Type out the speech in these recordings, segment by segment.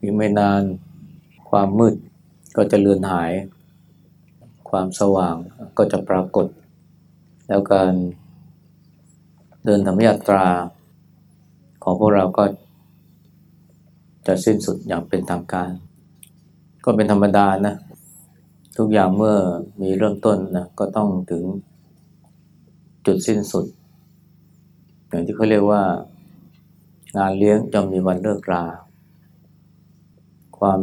อีกไม่นานความมืดก็จะเลือนหาย ความสว่างก็จะปรากฏ แล้วการเดินธรรมยาตราของพวกเราก็จะสิ้นสุดอย่างเป็นทางการ ก็เป็นธรรมดานะ ทุกอย่างเมื่อมีเริ่มต้นนะก็ต้องถึงจุดสิ้นสุด อย่างที่เขาเรียกว่างานเลี้ยงจะมีวันเลิกรา ความ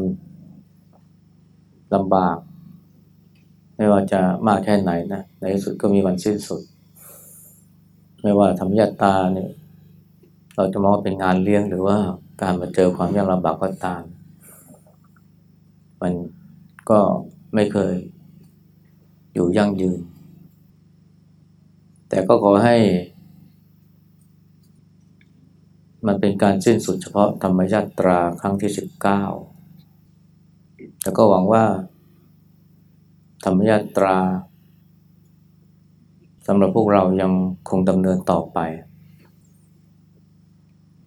ลำบาก ไม่ว่าจะมากแค่ไหนนะในที่สุดก็มีวันสิ้นสุด ไม่ว่าทำยาตาเนี่ยเราจะมองว่าเป็นงานเลี้ยงหรือว่าการมาเจอความยากลำบากก็ตาม มันก็ไม่เคยอยู่ยั่งยืน แต่ก็ขอให้ มันเป็นการสิ้นสุดเฉพาะธรรมยาตราครั้งที่สิบเก้า แล้วก็หวังว่า ธรรมยาตราสำหรับพวกเรายังคงดำเนินต่อไป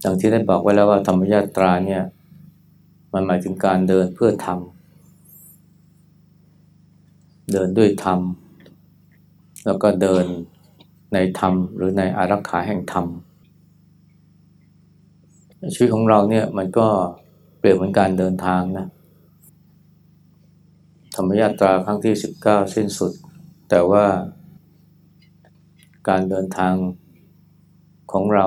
อย่างที่ได้บอกไว้แล้วว่าธรรมยาตราเนี่ย มันหมายถึงการเดินเพื่อทำเดินด้วยธรรม แล้วก็เดินในธรรม หรือในอารักขาแห่งธรรม ชีวิตของเราเนี่ยมันก็เปรียบเหมือนการเดินทางนะ ธรรมยาตราครั้งที่สิบเก้าสิ้นสุด แต่ว่าการเดินทางของเรา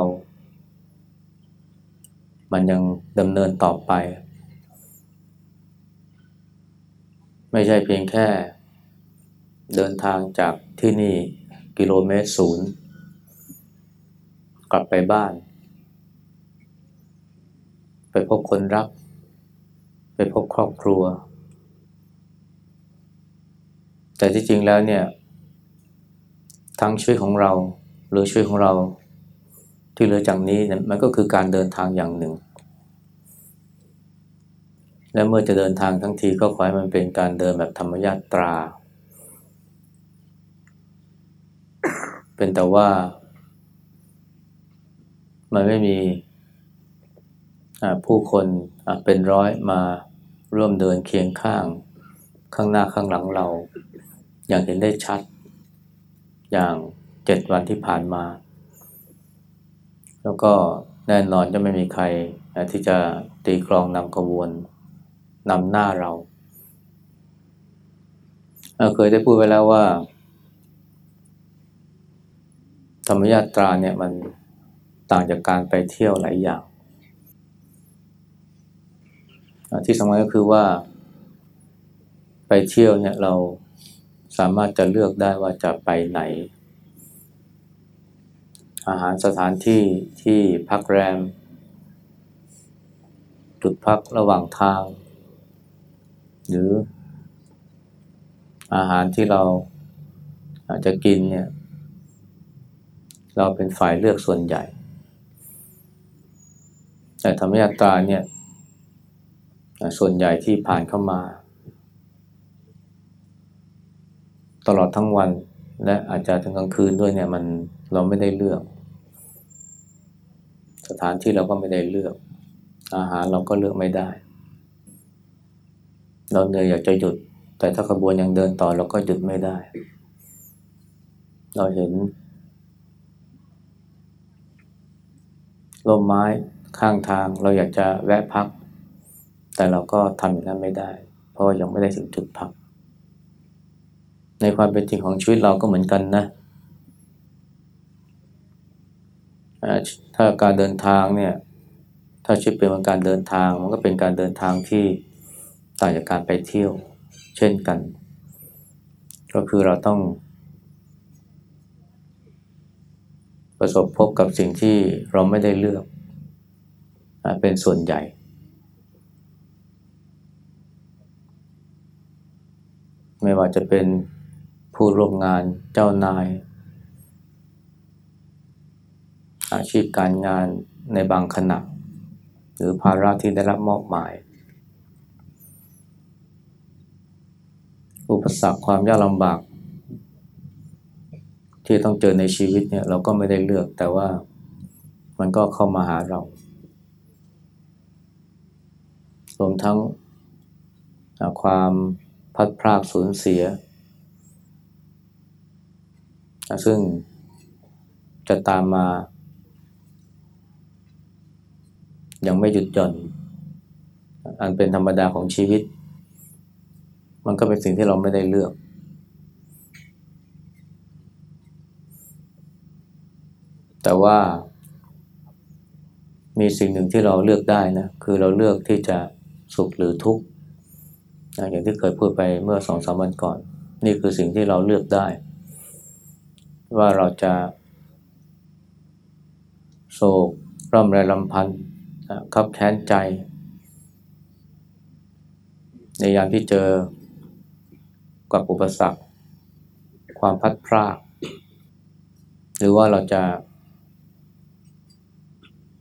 มันยังดำเนินต่อไป ไม่ใช่เพียงแค่เดินทางจากที่นี่กิโลเมตรศูนย์กลับไปบ้าน ไปพบคนรัก ไปพบครอบครัว แต่ที่จริงแล้วเนี่ย ทั้งชีวิตของเรา หรือชีวิตของเราที่เหลือจากนี้เนี่ยมันก็คือการเดินทางอย่างหนึ่ง และเมื่อจะเดินทางทั้งทีก็ขอให้มันเป็นการเดินแบบธรรมญาตรา เป็นแต่ว่า มันไม่มีผู้คนเป็นร้อยมาร่วมเดินเคียงข้างข้างหน้าข้างหลังเรา อย่างเห็นได้ชัด อย่างเจ็ดวันที่ผ่านมา แล้วก็แน่นอนจะไม่มีใครที่จะตีกรองนำกระบวนนำหน้าเรา เคยได้พูดไว้แล้วว่า ธรรมยาตราเนี่ยมันต่างจากการไปเที่ยวหลายอย่าง ที่สำคัญก็คือว่า ไปเที่ยวเนี่ยเราามารถจะเลือกได้ว่าจะไปไหน อาหารสถานที่ที่พักแรม จุดพักระหว่างทาง หรืออาหารที่เราอาจจะกินเนี่ย เราเป็นฝ่ายเลือกส่วนใหญ่ แต่ธรรมยาตราเนี่ย ส่วนใหญ่ที่ผ่านเข้ามา ตลอดทั้งวัน และอาจจะถึงกลางคืนด้วยเนี่ยมันเราไม่ได้เลือก สถานที่เราก็ไม่ได้เลือก อาหารเราก็เลือกไม่ได้ เราเหนื่อยอยากจะหยุด แต่ถ้าขบวนยังเดินต่อเราก็หยุดไม่ได้ เราเห็นร่มไม้ข้างทางเราอยากจะแวะพัก แต่เราก็ทำอย่างนั้นไม่ได้ เพราะยังไม่ได้ถึงจุดพัก ในความเป็นจริงของชีวิตเราก็เหมือนกันนะ ถ้าการเดินทางเนี่ย ถ้าชีวิตเป็นการเดินทาง มันก็เป็นการเดินทางที่ต่างจากการไปเที่ยว เช่นกัน ก็คือเราต้อง ประสบพบกับสิ่งที่เราไม่ได้เลือก เป็นส่วนใหญ่ไม่ว่าจะเป็น ผู้ร่วมงานเจ้านาย อาชีพการงานในบางขณะ หรือภาระที่ได้รับมอบหมาย อุปสรรคความยากลำบาก ที่ต้องเจอในชีวิตเนี่ยเราก็ไม่ได้เลือกแต่ว่ามันก็เข้ามาหาเรารวมทั้งความพัดพรากสูญเสีย ซึ่งจะตามมายังไม่หยุดหย่อน อันเป็นธรรมดาของชีวิต มันก็เป็นสิ่งที่เราไม่ได้เลือก แต่ว่า มีสิ่งหนึ่งที่เราเลือกได้นะ คือเราเลือกที่จะสุขหรือทุกข์อย่างที่เคยพูดไปเมื่อสองสามวันก่อน นี่คือสิ่งที่เราเลือกได้ ว่าเราจะโศกร่ำไรลำพันธ์ขับแค้นใจ ในยามที่เจอกับอุปสรรค ความพัดพราก หรือว่าเราจะ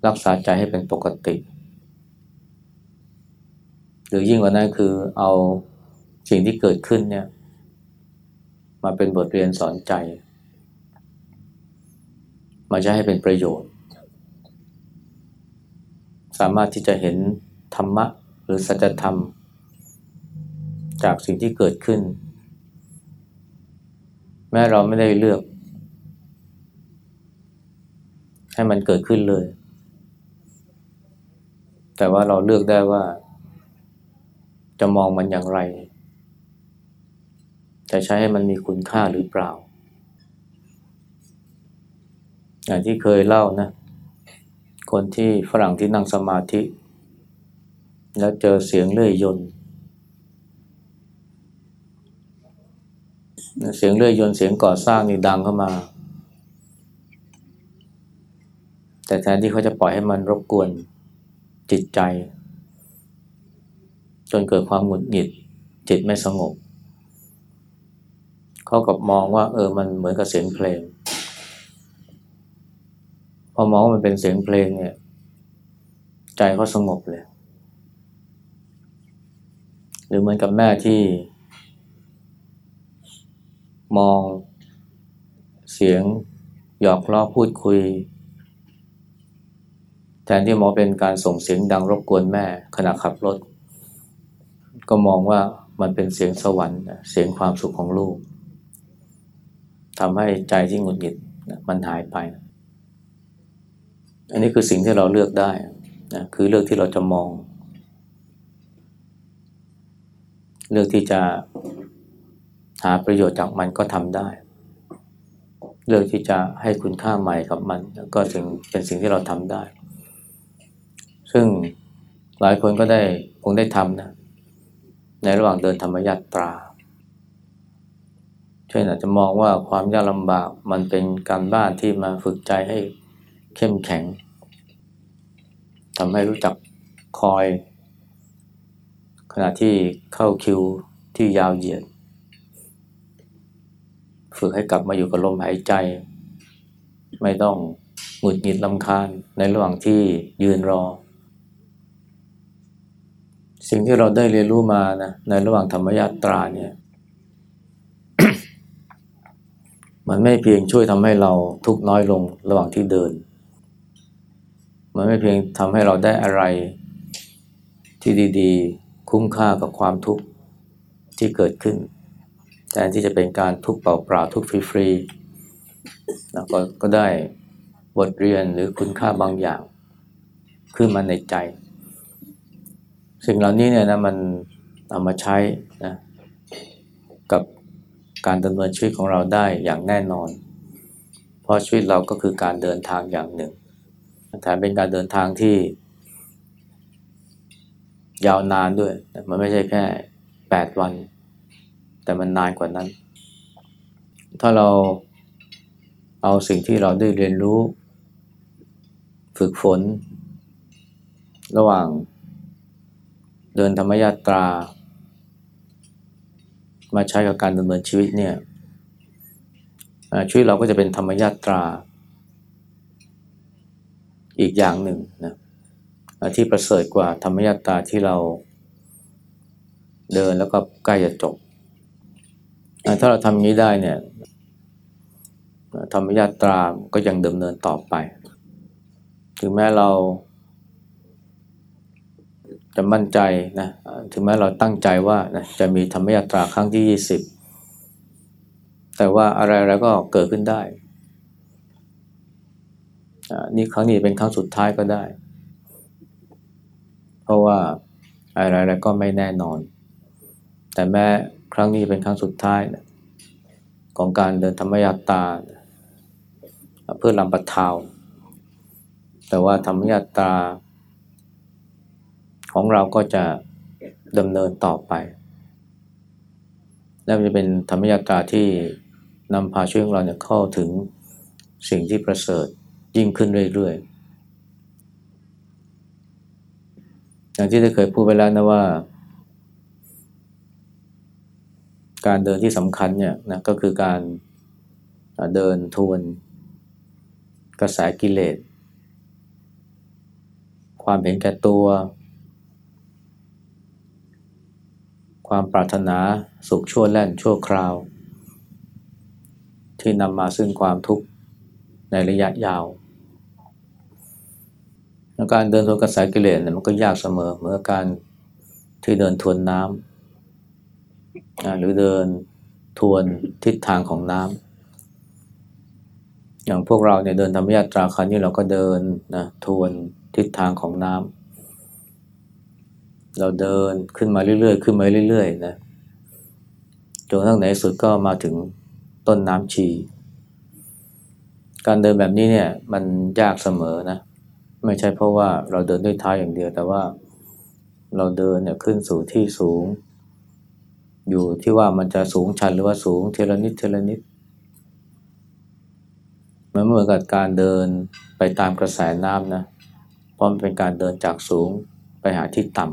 รักษาใจให้เป็นปกติ หรือยิ่งกว่านั้นคือเอาสิ่งที่เกิดขึ้นเนี่ย มาเป็นบทเรียนสอนใจ มาจะให้เป็นประโยชน์ สามารถที่จะเห็นธรรมะหรือสัจธรรม จากสิ่งที่เกิดขึ้น แม้เราไม่ได้เลือก ให้มันเกิดขึ้นเลย แต่ว่าเราเลือกได้ว่า จะมองมันอย่างไร จะใช้ให้มันมีคุณค่าหรือเปล่า อย่างที่เคยเล่านะ คนที่ฝรั่งที่นั่งสมาธิ แล้วเจอเสียงเลื่อยยนต์เสียงเลื่อยยนต์เสียงก่อสร้างนี่ดังเข้ามา แต่แทนที่เขาจะปล่อยให้มันรบกวนจิตใจ จนเกิดความหงุดหงิด จิตไม่สงบ เขากับมองว่า เออมันเหมือนกับเสียงเพลง อมองว่ามันเป็นเสียงเพลงเนี่ย ใจเขาสงบเลย หรือเหมือนกับแม่ที่ มองเสียงหยอกล้อพูดคุย แทนที่มองเป็นการส่งเสียงดังรบกวนแม่ขณะขับรถ ก็มองว่ามันเป็นเสียงสวรรค์เสียงความสุขของลูกทำให้ใจที่หงุดหงิดมันหายไป อันนี้คือสิ่งที่เราเลือกได้นะคือเลือกที่เราจะมอง เลือกที่จะหาประโยชน์จากมันก็ทำได้ เลือกที่จะให้คุณค่าใหม่กับมัน ก็สิ่งเป็นสิ่งที่เราทำได้ ซึ่งหลายคนก็ได้คงได้ทำนะในระหว่างเดินธรรมยาตราเช่นอาจจะมองว่าความยากลำบากมันเป็นการบ้านที่มาฝึกใจให้ เข้มแข็งทำให้รู้จักคอย ขณะที่เข้าคิวที่ยาวเหยียด ฝึกให้กลับมาอยู่กับลมหายใจ ไม่ต้องหงุดหงิดลำคาญในระหว่างที่ยืนรอ สิ่งที่เราได้เรียนรู้มานะในระหว่างธรรมยาตราเนี่ย มันไม่เพียงช่วยทำให้เราทุกน้อยลงระหว่างที่เดิน มันไม่เพียงทำให้เราได้อะไรที่ดีๆ คุ้มค่ากับความทุกข์ที่เกิดขึ้น แทนที่จะเป็นการทุกข์เปล่าๆทุกข์ฟรีๆแล้วก็ก็ได้บทเรียนหรือคุณค่าบางอย่าง ขึ้นมาในใจ สิ่งเหล่านี้เนี่ยนะมันเอามาใช้นะกับการดำเนินชีวิตของเราได้อย่างแน่นอน เพราะชีวิตเราก็คือการเดินทางอย่างหนึ่ง แถมเป็นการเดินทางที่ ยาวนานด้วย มันไม่ใช่แค่แปดวัน แต่มันนานกว่านั้น ถ้าเราเอาสิ่งที่เราได้เรียนรู้ ฝึกฝน ระหว่างเดินธรรมยาตรา มาใช้กับการดำเนินชีวิตเนี่ยชีวิตเราก็จะเป็นธรรมยาตรา อีกอย่างหนึ่งนะที่ประเสริฐกว่าธรรมยตาที่เราเดินแล้วก็ใกล้จะจบ ถ้าเราทำนี้ได้เนี่ยธรรมยาตราก็ยังดำเนินต่อไป ถึงแม้เราจะมั่นใจนะ ถึงแม้เราตั้งใจว่านะจะมีธรรมยาตราครั้งที่ยี่สิบแต่ว่าอะไรๆก็เกิดขึ้นได้ นี่ครั้งนี้เป็นครั้งสุดท้ายก็ได้ เพราะว่าอะไรๆก็ไม่แน่นอน แต่แม้ครั้งนี้เป็นครั้งสุดท้ายนะของการเดินธรรมยาตา เพื่อลำปะเทาแต่ว่าธรรมยาตา ของเราก็จะดำเนินต่อไป และจะเป็นธรรมยาตาที่นำพาช่วยเราเนี่ยเข้าถึงสิ่งที่ประเสริฐ ยิ่งขึ้นเรื่อยๆ อย่างที่ได้เคยพูดไปแล้วนะว่า การเดินที่สำคัญเนี่ยนะก็คือการเดินทวนกระแสกิเลส ความเห็นแก่ตัว ความปรารถนาสุขชั่วแล่นชั่วคราว ที่นำมาซึ่งความทุกข์ในระยะยาว การเดินทวนกระแสกิเลสเนี่ยมันก็ยากเสมอเหมือนการที่เดินทวนน้ำหรือเดินทวนทิศทางของน้ำอย่างพวกเราเนี่ยเดินธรรมยาตราคันนี้เราก็เดินนะทวนทิศทางของน้ำเราเดินขึ้นมาเรื่อยๆ ขึ้นมาเรื่อยๆนะจนทั้งไหนสุดก็มาถึงต้นน้ำชี การเดินแบบนี้เนี่ยมันยากเสมอนะ ไม่ใช่เพราะว่าเราเดินด้วยเท้าอย่างเดียว แต่ว่าเราเดินเนี่ยขึ้นสู่ที่สูง อยู่ที่ว่ามันจะสูงชันหรือว่าสูงเทเลนิดเทเลนิดมันเหมือนกับการเดินไปตามกระแสน้ำนะเพราะมันเป็นการเดินจากสูงไปหาที่ต่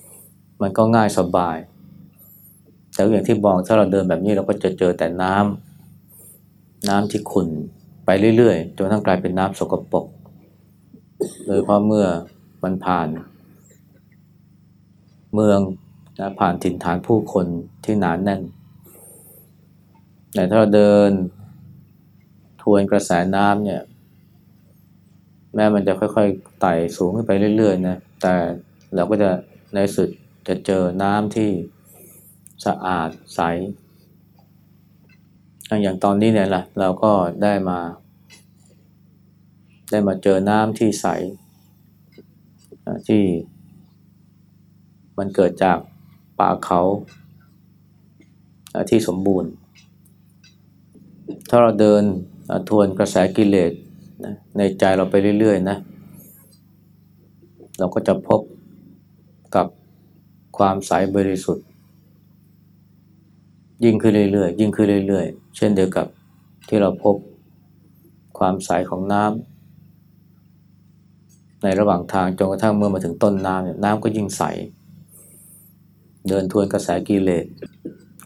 ำมันก็ง่ายสบาย แต่อย่างที่บอกถ้าเราเดินแบบนี้เราก็จะเจอแต่น้ำน้ำที่ขุ่นไปเรื่อยๆจนทั้งกลายเป็นน้ำสกปรก โดยเพราะเมื่อมันผ่าน เมืองนะผ่านถิ่นฐานผู้คนที่หนานแน่น แต่ถ้าเราเดินทวนกระแสน้ำเนี่ย แม้มันจะค่อยๆไต่สูงขึ้นไปเรื่อยๆนะแต่เราก็จะในสุดจะเจอน้ำที่สะอาดใสอย่างตอนนี้เนี่ยแหละเราก็ได้มา ได้มาเจอน้ำที่ใสที่มันเกิดจากป่าเขาที่สมบูรณ์ ถ้าเราเดินทวนกระแสกิเลสในใจเราไปเรื่อยๆนะเราก็จะพบกับความใสบริสุทธิ์ ยิ่งขึ้นเรื่อยๆยิ่งขึ้นเรื่อยๆ เช่นเดียวกับที่เราพบความใสของน้ำ ในระหว่างทางจนกระทั่งเมื่อมาถึงต้นน้ำเนี่ยน้ำก็ยิ่งใส เดินทวนกระแสกิเลส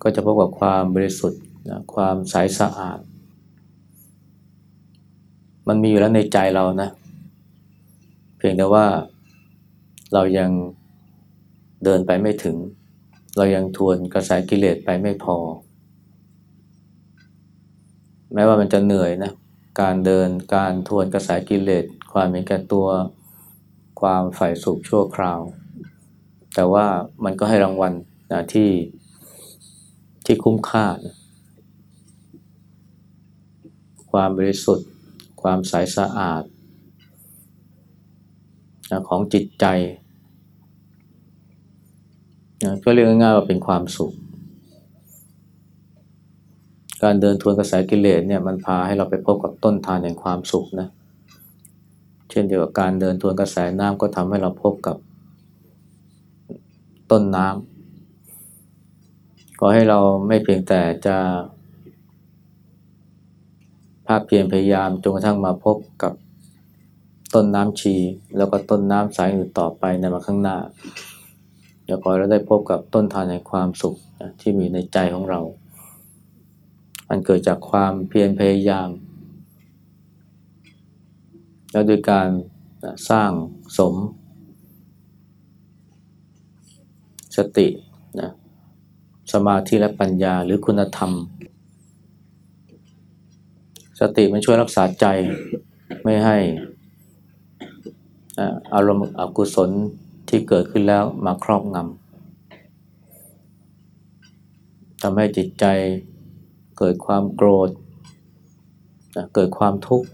ก็จะพบกับความบริสุทธิ์นะความใสสะอาด มันมีอยู่แล้วในใจเรานะ เพียงแต่ว่าเรายังเดินไปไม่ถึง เรายังทวนกระแสกิเลสไปไม่พอ แม้ว่ามันจะเหนื่อยนะ การเดินการทวนกระแสกิเลส ความเห็นแก่ตัว ความฝ่ายสุขชั่วคราว แต่ว่ามันก็ให้รางวัลนะที่ที่คุ้มค่านะความบริสุทธิ์ ความใสสะอาดนะของจิตใจนะก็เรียกง่ายๆว่าเป็นความสุข การเดินทวนกระแสกิเลสเนี่ยมันพาให้เราไปพบกับต้นทานแห่งความสุขนะ เช่นเดียวกับการเดินทวนกระแสน้ำก็ทำให้เราพบกับต้นน้ำขอให้เราไม่เพียงแต่จะภาพเพียรพยายามจนกระทั่งมาพบกับต้นน้ำชี แล้วก็ต้นน้ำสายอื่นต่อไปในมาข้างหน้าเดี๋ยวขอเราได้พบกับต้นทานในความสุขที่มีในใจของเรา อันเกิดจากความเพียรพยายาม แล้วโดยการสร้างสม สตินะสมาธิและปัญญาหรือคุณธรรม สติมันช่วยรักษาใจไม่ให้อารมณ์อกุศลที่เกิดขึ้นแล้วมาครอบงำทำให้จิตใจเกิดความโกรธ เกิดความทุกข์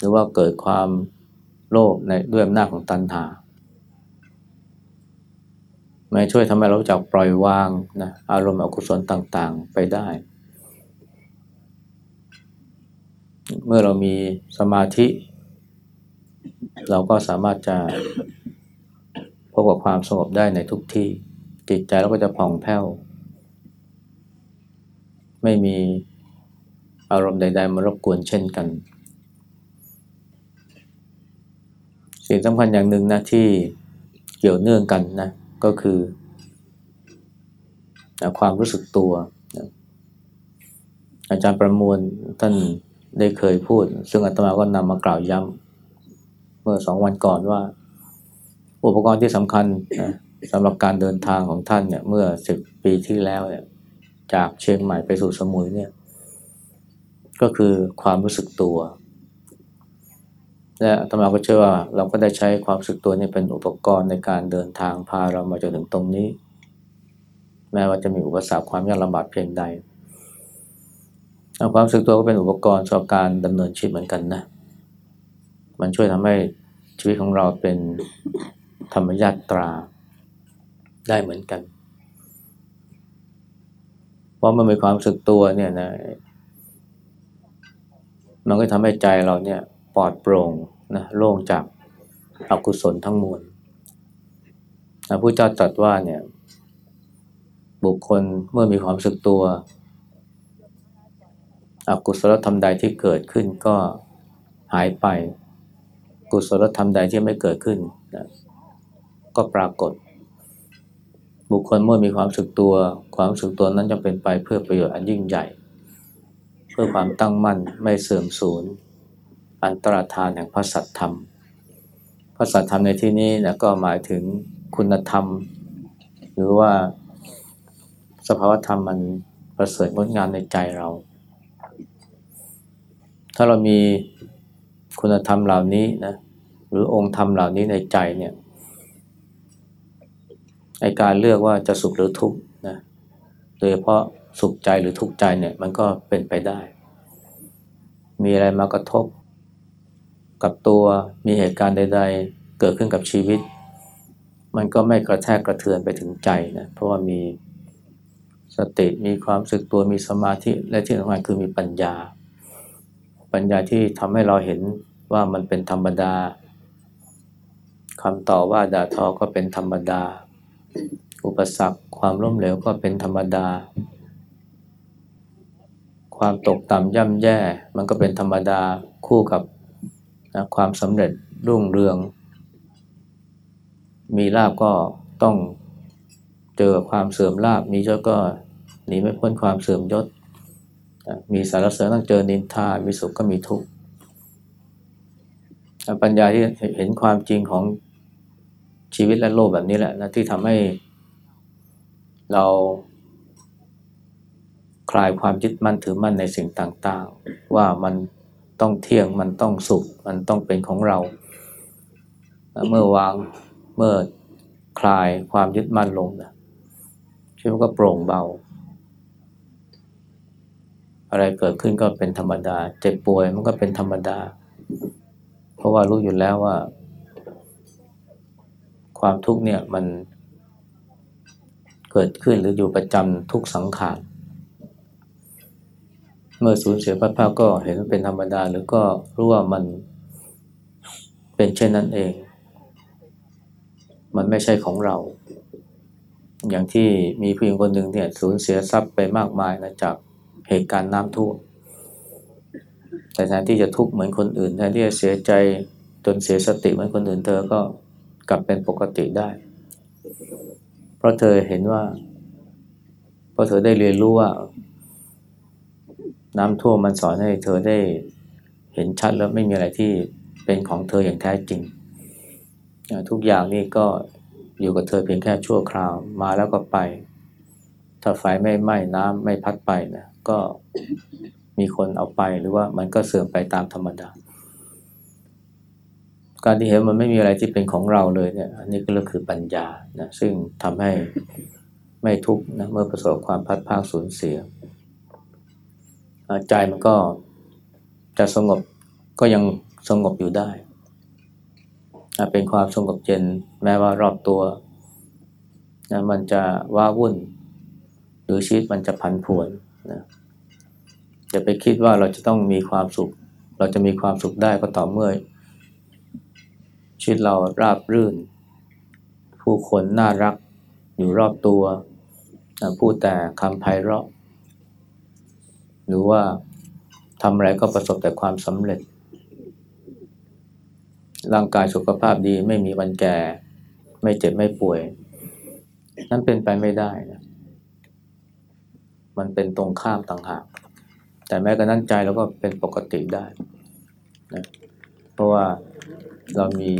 หรือว่าเกิดความโลภในด้วยอำนาจของตัณหาม่ช่วยทำให้เราจักปล่อยวางนะอารมณ์อกุศลต่างๆไปได้ เมื่อเรามีสมาธิ เราก็สามารถจะพบกับความสงบได้ในทุกที่จิตใจเราก็จะผ่องแผ้ว ไม่มีอารมณ์ใดๆมารบกวนเช่นกัน สิ่งสำคัญอย่างหนึ่งนะที่เกี่ยวเนื่องกันนะก็คือความรู้สึกตัวอาจารย์ประมวลท่านได้เคยพูด ซึ่งอาตมาก็นำมากล่าวย้ำเมื่อสองวันก่อนว่า อุปกรณ์ที่สำคัญนะสำหรับการเดินทางของท่านเนี่ยเมื่อสิบปีที่แล้วเนี่ยจากเชียงใหม่ไปสู่สมุยเนี่ย ก็คือความรู้สึกตัว และธรรมาก็เชื่อว่าเราก็ได้ใช้ความสึกตัวนี้เป็นอุปกรณ์ในการเดินทางพาเรามาจนถึงตรงนี้ แม้ว่าจะมีอุปสรรคความยากลำบากเพียงใดความสึกตัวก็เป็นอุปกรณ์สำหรับการดำเนินชีวิตเหมือนกันนะ มันช่วยทำให้ชีวิตของเราเป็นธรรมญาตราได้เหมือนกันเพราะมันมีความสึกตัวเนี่ยนะ มันก็ทำให้ใจเราเนี่ย ปลอดโปร่งนะโล่งจากอกุศลทั้งมวลพระพุทธเจ้าตรัสว่าเนี่ยบุคคลเมื่อมีความสึกตัว อกุศลธรรมใดที่เกิดขึ้นก็หายไป กุศลธรรมใดที่ไม่เกิดขึ้นนะก็ปรากฏ บุคคลเมื่อมีความสึกตัว ความสึกตัวนั้นจะเป็นไปเพื่อประโยชน์อันยิ่งใหญ่ เพื่อความตั้งมั่นไม่เสื่อมสูญ อันตรธานแห่งพระสัตธรรม พระสัตธรรมในที่นี้นะก็หมายถึงคุณธรรม หรือว่าสภาวธรรมมันประเสริฐงดงามในใจเรา ถ้าเรามีคุณธรรมเหล่านี้นะหรือองค์ธรรมเหล่านี้ในใจเนี่ยในการเลือกว่าจะสุขหรือทุกข์นะโดยเฉพาะสุขใจหรือทุกข์ใจเนี่ยมันก็เป็นไปได้ มีอะไรมากระทบ กับตัวมีเหตุการณ์ใด ๆ เกิดขึ้นกับชีวิต มันก็ไม่กระแทกกระเทือนไปถึงใจนะเพราะว่ามีสติมีความสึกตัวมีสมาธิและที่สำคัญคือมีปัญญา ปัญญาที่ทำให้เราเห็นว่ามันเป็นธรรมดาคำต่อว่าด่าทอก็เป็นธรรมดา อุปสรรคความล้มเหลวก็เป็นธรรมดา ความตกต่ำย่ำแย่ มันก็เป็นธรรมดาคู่กับ นะความสำเร็จรุ่งเรือง มีลาบก็ต้องเจอความเสื่อมลาบมียศก็หนีไม่พ้นความเสื่อมยศ มีสารเสริญต้องเจอนินทามีสุขก็มีทุกข์ปัญญาที่เห็นความจริงของชีวิตและโลกแบบนี้แหละนะที่ทำให้เราคลายความยึดมั่นถือมั่นในสิ่งต่างๆ ว่ามัน ต้องเที่ยงมันต้องสุข มันต้องเป็นของเรา เมื่อวางเมื่อคลายความยึดมั่นลงนะชีวิตก็โปร่งเบา อะไรเกิดขึ้นก็เป็นธรรมดา เจ็บป่วยมันก็เป็นธรรมดา เพราะว่ารู้อยู่แล้วว่า ความทุกข์เนี่ยมันเกิดขึ้นหรืออยู่ประจำทุกสังขาร เมื่อสูญเสียพัดพาก็เห็นเป็นธรรมดา หรือก็รู้ว่ามันเป็นเช่นนั้นเอง มันไม่ใช่ของเรา อย่างที่มีผู้หญิงคนหนึ่งเนี่ยสูญเสียทรัพย์ไปมากมายนะจากเหตุการณ์น้ำท่วมแต่แทนที่จะทุกข์เหมือนคนอื่นแทนที่จะเสียใจจนเสียสติเหมือนคนอื่นเธอก็กลับเป็นปกติได้ เพราะเธอเห็นว่า เพราะเธอได้เรียนรู้ว่า น้ำท่วมมันสอนให้เธอได้เห็นชัดแล้วไม่มีอะไรที่เป็นของเธออย่างแท้จริง ทุกอย่างนี่ก็อยู่กับเธอเพียงแค่ชั่วคราวมาแล้วก็ไป ถ้าไฟไม่ไหม้น้ำไม่พัดไปนะก็มีคนเอาไปหรือว่ามันก็เสื่อมไปตามธรรมดา การที่เห็นมันไม่มีอะไรที่เป็นของเราเลยเนี่ย อันนี้ก็คือปัญญานะซึ่งทำให้ไม่ทุกข์นะเมื่อประสบความพัดพาสูญเสีย ใจมันก็จะสงบก็ยังสงบอยู่ได้ เป็นความสงบเย็นแม้ว่ารอบตัวนะมันจะว้าวุ่น หรือชีวิตมันจะผันผวนนะอย่าไปคิดว่าเราจะต้องมีความสุข เราจะมีความสุขได้ก็ต่อเมื่อ ชีวิตเราราบรื่น ผู้คนน่ารักอยู่รอบตัวพูดแต่คำไพเราะ หรือว่าทำอะไรก็ประสบแต่ความสำเร็จ ร่างกายสุขภาพดีไม่มีวันแก่ ไม่เจ็บไม่ป่วย นั้นเป็นไปไม่ได้นะมันเป็นตรงข้ามต่างหาก แต่แม้กระนั้นใจเราก็เป็นปกติได้นะเพราะว่าเรามี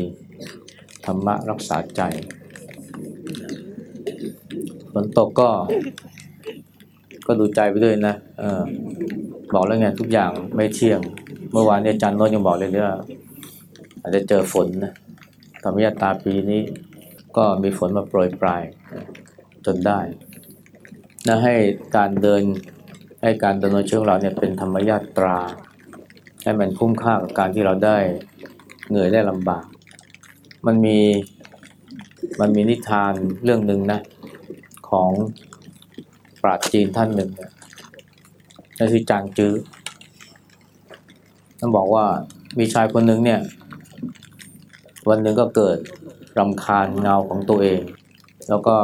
ธรรมะรักษาใจฝนตกก็ ก็ดูใจไปด้วยนะออบอกแล้วไงทุกอย่างไม่เที่ยง เมื่อวานเนี่ยจันโนยังบอกเลยว่าอาจจะเจอฝนนะธรรมยาตาปีนี้ ก็มีฝนมาโปรยปลายจนได้นะให้การเดินให้การดำเนินชีวิตของเราเนี่ยเป็นธรรมยาตรา ให้มันคุ้มค่ากับการที่เราได้เหนื่อยได้ลำบาก มันมีมันมีนิทานเรื่องหนึ่งนะของ ปราชญ์จีนท่านหนึ่งเนี่ยนั่นคือจางจื้อท่านบอกว่ามีชายคนหนึ่งเนี่ย วันหนึ่งก็เกิดรำคาญเงาของตัวเอง แล้วก็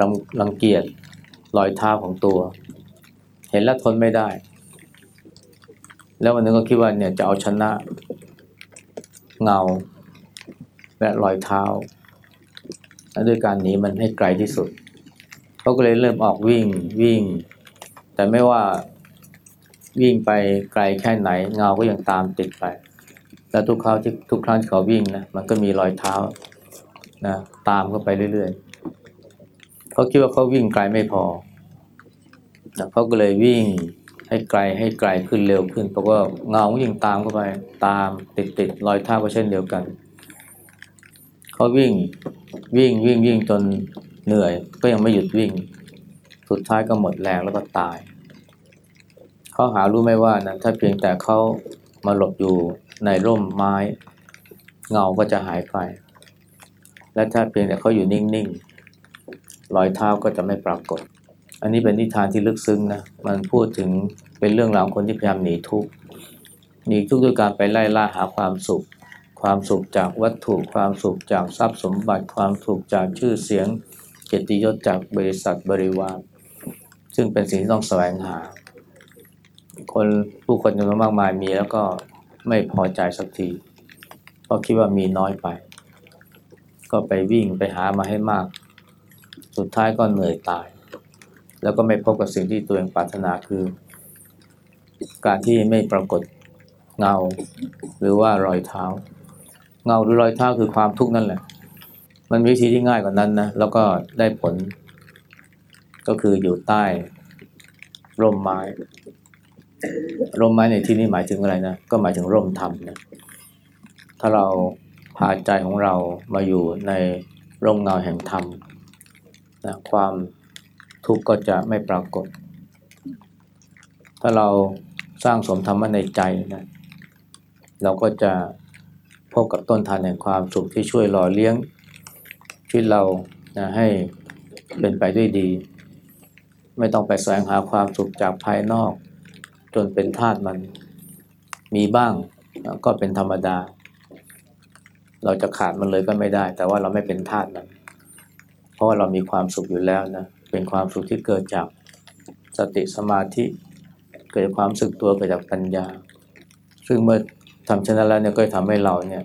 รังรังเกียจรอยเท้าของตัว เห็นแล้วทนไม่ได้ แล้ววันนึงก็คิดว่าเนี่ยจะเอาชนะ เงา และรอยเท้า ด้วยการหนีมันให้ไกลที่สุด เขาก็เลยเริ่มออกวิ่งวิ่ง แต่ไม่ว่าวิ่งไปไกลแค่ไหน เงาก็ยังตามติดไป แล้วทุกครั้งที่ทุกครั้งที่เขาวิ่งนะมันก็มีรอยเท้านะตามเข้าไปเรื่อยๆเขาคิดว่าเขาวิ่งไกลไม่พอเขาก็เลยวิ่งให้ไกลให้ไกลขึ้นเร็วขึ้นเพราะว่าเงาก็ยิ่งตามเข้าไป ตามติดติดรอยเท้าก็เช่นเดียวกันเขาวิ่งวิ่งวิ่งวิ่งจน เหนื่อย ก็ยังไม่หยุดวิ่ง สุดท้ายก็หมดแรงแล้วก็ตาย เขาหารู้ไหมว่านะถ้าเพียงแต่เขามาหลบอยู่ในร่มไม้ เงาก็จะหายไป และถ้าเพียงแต่เขาอยู่นิ่งๆรอยเท้าก็จะไม่ปรากฏ อันนี้เป็นนิทานที่ลึกซึ้งนะ มันพูดถึงเป็นเรื่องราวคนที่พยายามหนีทุกข์หนีทุกข์ด้วยการไปไล่ล่าหาความสุข ความสุขจากวัตถุ ความสุขจากทรัพย์สมบัติ ความสุขจากชื่อเสียง เกียรติยศจากบริษัทบริวารซึ่งเป็นสิ่งที่ต้องแสวงหา คนผู้คนจำนวนมากมายมีแล้วก็ไม่พอใจสักทีเพราะคิดว่ามีน้อยไป ก็ไปวิ่งไปหามาให้มาก สุดท้ายก็เหนื่อยตาย แล้วก็ไม่พบกับสิ่งที่ตัวเองปรารถนาคือ การที่ไม่ปรากฏเงาหรือว่ารอยเท้า เงาหรือรอยเท้าคือความทุกข์นั่นแหละ มันวิธีที่ง่ายกว่านั้นนะแล้วก็ได้ผล ก็คืออยู่ใต้ร่มไม้ ร่มไม้ในที่นี้หมายถึงอะไรนะก็หมายถึงร่มธรรมนะถ้าเราพาใจของเรามาอยู่ในร่มเงาแห่งธรรมนะความทุกข์ก็จะไม่ปรากฏ ถ้าเราสร้างสมธรรมะในใจนะเราก็จะพบกับต้นทานแห่งความสุขที่ช่วยหล่อเลี้ยง ชีวิตเรานะให้เป็นไปด้วยดี ไม่ต้องไปแสวงหาความสุขจากภายนอก จนเป็นทาสมันมีบ้างก็เป็นธรรมดา เราจะขาดมันเลยก็ไม่ได้ แต่ว่าเราไม่เป็นทาสมัน เพราะว่าเรามีความสุขอยู่แล้วนะเป็นความสุขที่เกิดจากสติสมาธิเกิดความสึกตัวเกิดจากปัญญา ซึ่งเมื่อทำเช่นนั้นแล้วเนี่ยก็ทำให้เราเนี่ย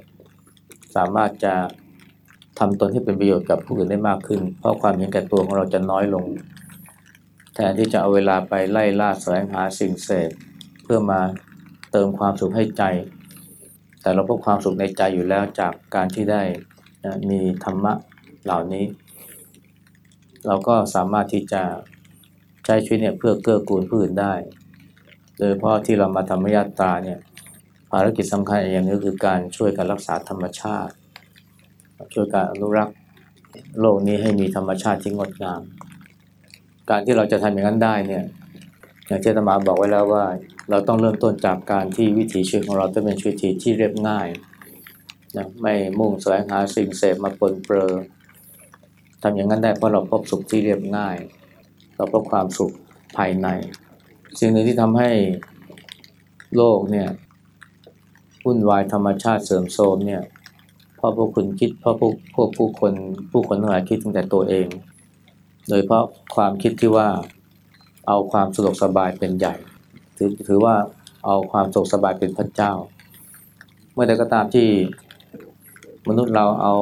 สามารถจะ ทำตนให้เป็นประโยชน์กับผู้อื่นได้มากขึ้น เพราะความเห็นแก่ตัวของเราจะน้อยลง แทนที่จะเอาเวลาไปไล่ล่าแสวงหาสิ่งเสพเพื่อมาเติมความสุขให้ใจ แต่เราพบความสุขในใจอยู่แล้วจากการที่ได้นะมีธรรมะเหล่านี้ เราก็สามารถที่จะใช้ชีวิตเนี่ยเพื่อเกื้อกูลผู้อื่นได้ โดยเพราะที่เรามาธรรมยาตราเนี่ยภารกิจสำคัญอย่างนึงก็คือการช่วยกันรักษาธรรมชาติ ช่วยการอนุรักษ์โลกนี้ให้มีธรรมชาติที่งดงาม การที่เราจะทำอย่างนั้นได้เนี่ยอย่างที่อาตมาบอกไว้แล้วว่า เราต้องเริ่มต้นจากการที่วิถีชีวิตของเราต้องเป็นวิถีที่เรียบง่ายนะไม่มุ่งแสวงหาสิ่งเสพมาปนเปื้อทำอย่างนั้นได้เพราะเราพบสุขที่เรียบง่าย เราพบความสุขภายใน สิ่งหนึ่งที่ทำให้โลกเนี่ยวุ่นวายธรรมชาติเสื่อมโทรมเนี่ย เพราะพวกคุณคิดเพราะพวกพวกผู้คนผู้คนทั้งหลายคิดตั้งแต่ตัวเอง โดยเพราะความคิดที่ว่าเอาความสะดวกสบายเป็นใหญ่ถือถือว่าเอาความสะดวกสบายเป็นพระเจ้า เมื่อใดก็ตามที่มนุษย์เราเอา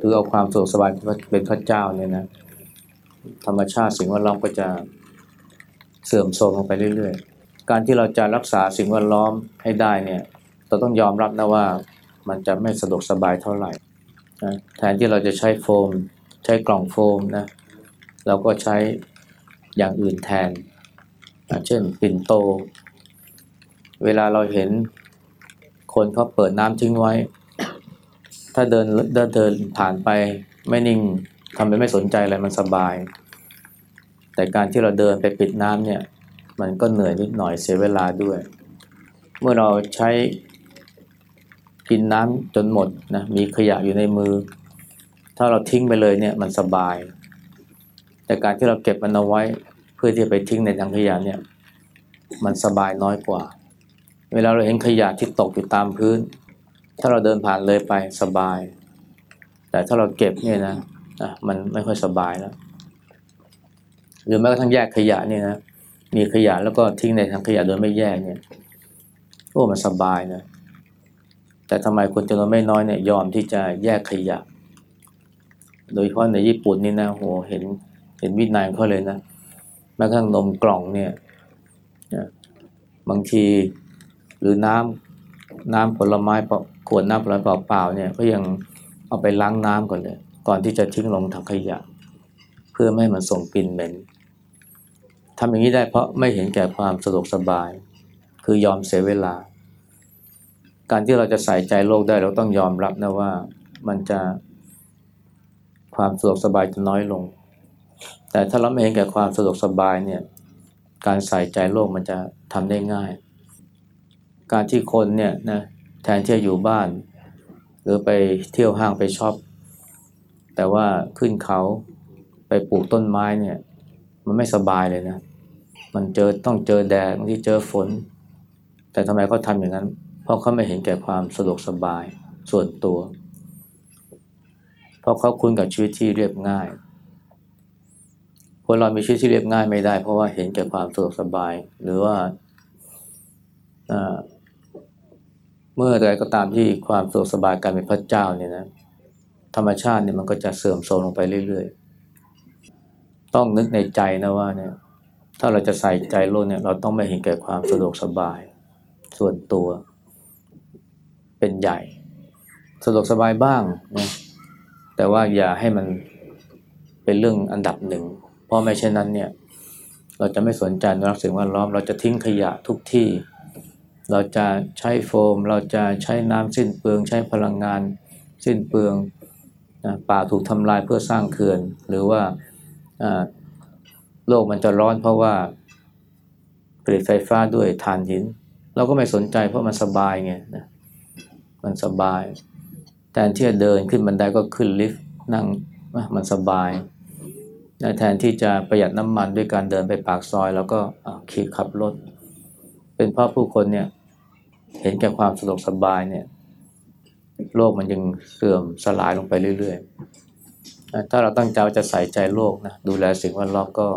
ถือเอาความสะดวกสบายเป็นพระเจ้าเนี่ยนะธรรมชาติสิ่งแวดล้อมก็จะเสื่อมโทรมลงไปเรื่อยๆ การที่เราจะรักษาสิ่งแวดล้อมให้ได้เนี่ยเราต้องยอมรับนะว่า มันจะไม่สะดวกสบายเท่าไหร่นะแทนที่เราจะใช้โฟม ใช้กล่องโฟมนะเราก็ใช้อย่างอื่นแทนนะเช่นปิ่นโต เวลาเราเห็นคนเขาเปิดน้ำทิ้งไว้ ถ้าเดินเดินเดินผ่านไปไม่นิ่งทำไปไม่สนใจอะไรมันสบาย แต่การที่เราเดินไปปิดน้ำเนี่ย มันก็เหนื่อยนิดหน่อยเสียเวลาด้วย เมื่อเราใช้ กินน้ำจนหมดนะมีขยะอยู่ในมือ ถ้าเราทิ้งไปเลยเนี่ยมันสบาย แต่การที่เราเก็บมันเอาไว้เพื่อที่จะไปทิ้งในถังขยะเนี่ยมันสบายน้อยกว่า เวลาเราเห็นขยะที่ตกอยู่ตามพื้น ถ้าเราเดินผ่านเลยไปสบาย แต่ถ้าเราเก็บเนี่ยนะอะมันไม่ค่อยสบายแล้วหรือแม้กระทั่งแยกขยะเนี่ยนะมีขยะแล้วก็ทิ้งในถังขยะโดยไม่แยกเนี่ยโอ้มันสบายนะ แต่ทำไมคนจำนวนไม่น้อยเนี่ยยอมที่จะแยกขยะ โดยเฉพาะในญี่ปุ่นนี่นะโหเห็นเห็นวินัยเขาเลยนะแม้กระทั่งนมกล่องเนี่ยบางทีหรือน้ำน้ำผลไม้ขวดน้ำผลไม้เปล่าๆเนี่ยก็ยังเอาไปล้างน้ำก่อนเลย ก่อนที่จะทิ้งลงถังขยะ เพื่อไม่ให้มันส่งกลิ่นเหม็นทำอย่างนี้ได้เพราะไม่เห็นแก่ความสะดวกสบาย คือยอมเสียเวลา การที่เราจะใส่ใจโลกได้เราต้องยอมรับนะว่ามันจะความสะดวกสบายจะน้อยลง แต่ถ้าเราไม่เห็นแก่ความสะดวกสบายเนี่ยการใส่ใจโลกมันจะทำได้ง่าย การที่คนเนี่ยนะแทนที่จะอยู่บ้าน หรือไปเที่ยวห้างไปช็อปแต่ว่าขึ้นเขาไปปลูกต้นไม้เนี่ย มันไม่สบายเลยนะ มันเจอต้องเจอแดดบางทีเจอฝน แต่ทำไมเขาทำอย่างนั้น เพราะเขาไม่เห็นแก่ความสะดวกสบายส่วนตัว เพราะเขาคุ้นกับชีวิตที่เรียบง่าย คนเรามีชีวิตที่เรียบง่ายไม่ได้ เพราะว่าเห็นแก่ความสะดวกสบาย หรือว่าเมื่อใดก็ตามที่ความสะดวกสบายกลายเป็นพระเจ้าเนี่ยนะธรรมชาติเนี่ยมันก็จะเสื่อมโทรมลงไปเรื่อยๆ ต้องนึกในใจนะว่าเนี่ย ถ้าเราจะใส่ใจโลกเนี่ย เราต้องไม่เห็นแก่ความสะดวกสบาย ส่วนตัว เป็นใหญ่สะดวกสบายบ้างนะแต่ว่าอย่าให้มันเป็นเรื่องอันดับหนึ่ง เพราะไม่เช่นนั้นเนี่ย เราจะไม่สนใจในรักสิ่งแวดล้อม เราจะทิ้งขยะทุกที่ เราจะใช้โฟม เราจะใช้น้ำสิ้นเปลือง ใช้พลังงานสิ้นเปลืองนะป่าถูกทำลายเพื่อสร้างเขื่อน หรือว่าโลกมันจะร้อนเพราะว่าผลิตไฟฟ้าด้วยถ่านหิน เราก็ไม่สนใจเพราะมันสบายไงนะ มันสบายแทนที่จะเดินขึ้นบันไดก็ขึ้นลิฟต์นั่งมันสบายแทนที่จะประหยัดน้ำมันด้วยการเดินไปปากซอย แล้วก็ขี่ขับรถ เป็นเพราะผู้คนเนี่ยเห็นแก่ความสะดวกสบายเนี่ยโลกมันยังเสื่อมสลายลงไปเรื่อยๆ ถ้าเราตั้งใจจะใส่ใจโลกนะดูแลสิ่งแวดล้อมก็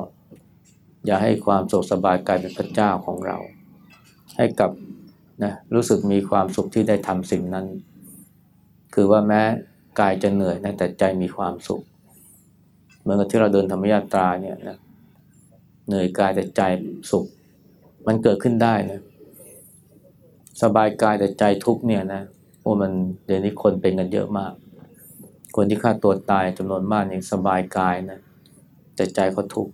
อย่าให้ความสุขสบายกลายเป็นพระเจ้าของเรา ให้กับ นะรู้สึกมีความสุขที่ได้ทำสิ่งนั้น คือว่าแม้กายจะเหนื่อยนะแต่ใจมีความสุข เหมือนกับที่เราเดินธรรมยาตราเนี่ยนะเหนื่อยกายแต่ใจสุข มันเกิดขึ้นได้นะสบายกายแต่ใจทุกเนี่ยนะโอ้มันเดี๋ยวนี้คนเป็นกันเยอะมาก คนที่ฆ่าตัวตายจำนวนมากเนี่ยสบายกายนะแต่ใจเขาทุกข์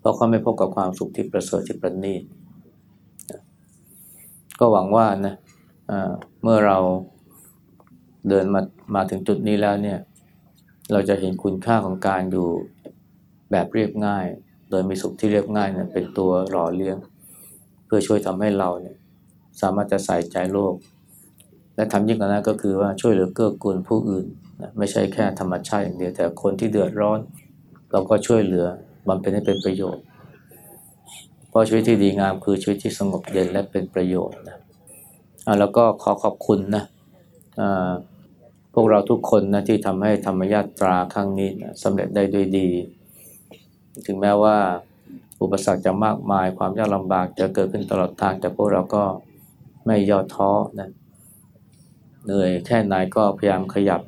เพราะเขาไม่พบกับความสุขที่ประเสริฐที่ประณีต ก็หวังว่านะอ่าเมื่อเราเดินมามาถึงจุดนี้แล้วเนี่ย เราจะเห็นคุณค่าของการอยู่แบบเรียบง่าย โดยมีสุขที่เรียบง่ายเนี่ยเป็นตัวหล่อเลี้ยง เพื่อช่วยทำให้เราเนี่ย สามารถจะใส่ใจโลก และทำยิ่งกว่านั้นก็คือว่าช่วยเหลือเกื้อกูลผู้อื่นนะไม่ใช่แค่ธรรมชาติอย่างเดียวแต่คนที่เดือดร้อน เราก็ช่วยเหลือบำเพ็ญให้เป็นประโยชน์ เพราะชีวิตที่ดีงามคือชีวิตที่สงบเย็นและเป็นประโยชน์นะแล้วก็ขอขอบคุณนะพวกเราทุกคนนะที่ทำให้ธรรมยาตราครั้งนี้นะสำเร็จได้ด้วยดี ถึงแม้ว่าอุปสรรคจะมากมายความยากลำบากจะเกิดขึ้นตลอดทาง แต่พวกเราก็ไม่ย่อท้อนะเหนื่อยแค่ไหนก็พยายามขยับ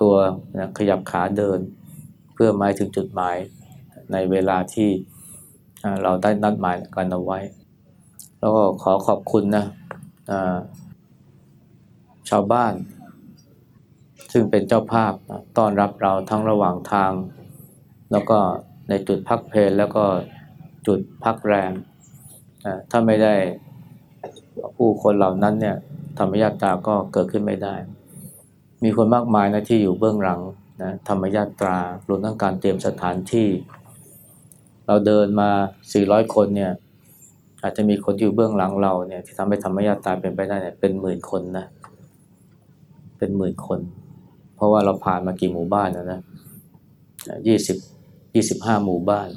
ตัวนะขยับขาเดิน เพื่อหมายถึงจุดหมายในเวลาที่ เราได้นัดหมายกันเอาไว้ แล้วก็ขอขอบคุณนะชาวบ้าน ซึ่งเป็นเจ้าภาพต้อนรับเราทั้งระหว่างทาง แล้วก็ในจุดพักเพลแล้วก็จุดพักแรมถ้าไม่ได้ผู้คนเหล่านั้นเนี่ยธรรมยาตราก็เกิดขึ้นไม่ได้ มีคนมากมายนะที่อยู่เบื้องหลังนะธรรมยาตรารวมทั้งการเตรียมสถานที่ เราเดินมา 400 คนเนี่ย อาจจะมีคนอยู่เบื้องหลังเราเนี่ยที่ทำให้ธรรมยาตาเป็นไปได้เนี่ยเป็นหมื่นคนนะ เป็นหมื่นคน เพราะว่าเราผ่านมากี่หมู่บ้านนะนะยี่สิบยี่สิบห้าหมู่บ้าน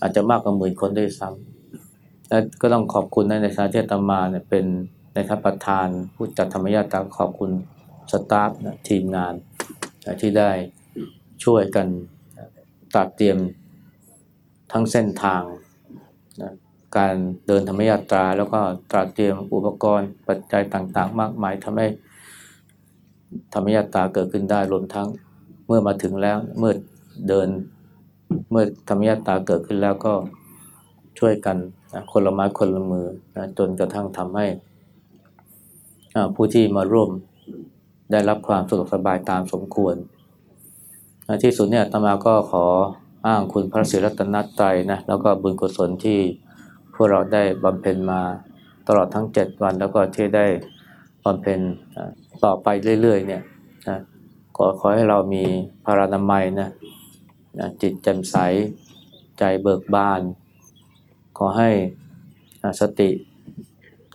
อาจจะมากกว่าหมื่นคนด้วยซ้ำและก็ต้องขอบคุณนะในฐานะที่อาตมาเนี่ยเป็นในทัพประธานผู้จัดธรรมยาตาขอบคุณสตาฟนะทีมงานที่ได้ช่วยกันตัดเตรียม ทั้งเส้นทางนะการเดินธรรมยาตรา แล้วก็ตระเตรียมอุปกรณ์ปัจจัยต่างๆ มากมายทำให้ธรรมยาตราเกิดขึ้นได้รวมทั้งเมื่อมาถึงแล้วเมื่อเดินเมื่อธรรมยาตราเกิดขึ้นแล้วก็ช่วยกันนะคนละไม้คนละมือนะจนกระทั่งทำให้ผู้ที่มาร่วมได้รับความสะดวกสบายตามสมควร ที่สุดเนี่ยอาตมาก็ขอ อ้างคุณพระศรีรัตนตรัยนะแล้วก็บุญกุศลที่พวกเราได้บำเพ็ญมาตลอดทั้ง 7 วัน แล้วก็ที่ได้บำเพ็ญต่อไปเรื่อยๆเนี่ยนะขอขอให้เรามีพารานามัยนะนะจิตแจ่มใสใจเบิกบาน ขอให้สติ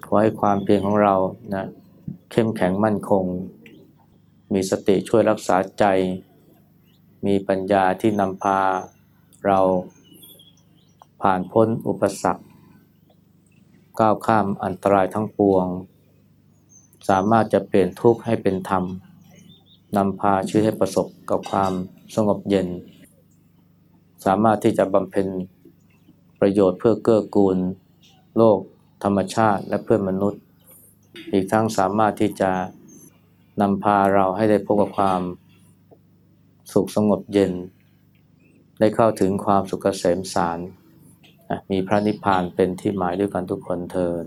ขอให้ความเพียรของเรานะเข้มแข็งมั่นคง มีสติช่วยรักษาใจ มีปัญญาที่นำพาเราผ่านพ้นอุปสรรค ก้าวข้ามอันตรายทั้งปวง สามารถจะเปลี่ยนทุกข์ให้เป็นธรรมนำพาชีวิตให้ประสบกับความสงบเย็น สามารถที่จะบำเพ็ญประโยชน์เพื่อเกื้อกูล โลก ธรรมชาติและเพื่อนมนุษย์ อีกทั้งสามารถที่จะนำพาเราให้ได้พบกับความ สุขสงบเย็น ได้เข้าถึงความสุขเกษมสาร มีพระนิพพานเป็นที่หมายด้วยกันทุกคนเทิน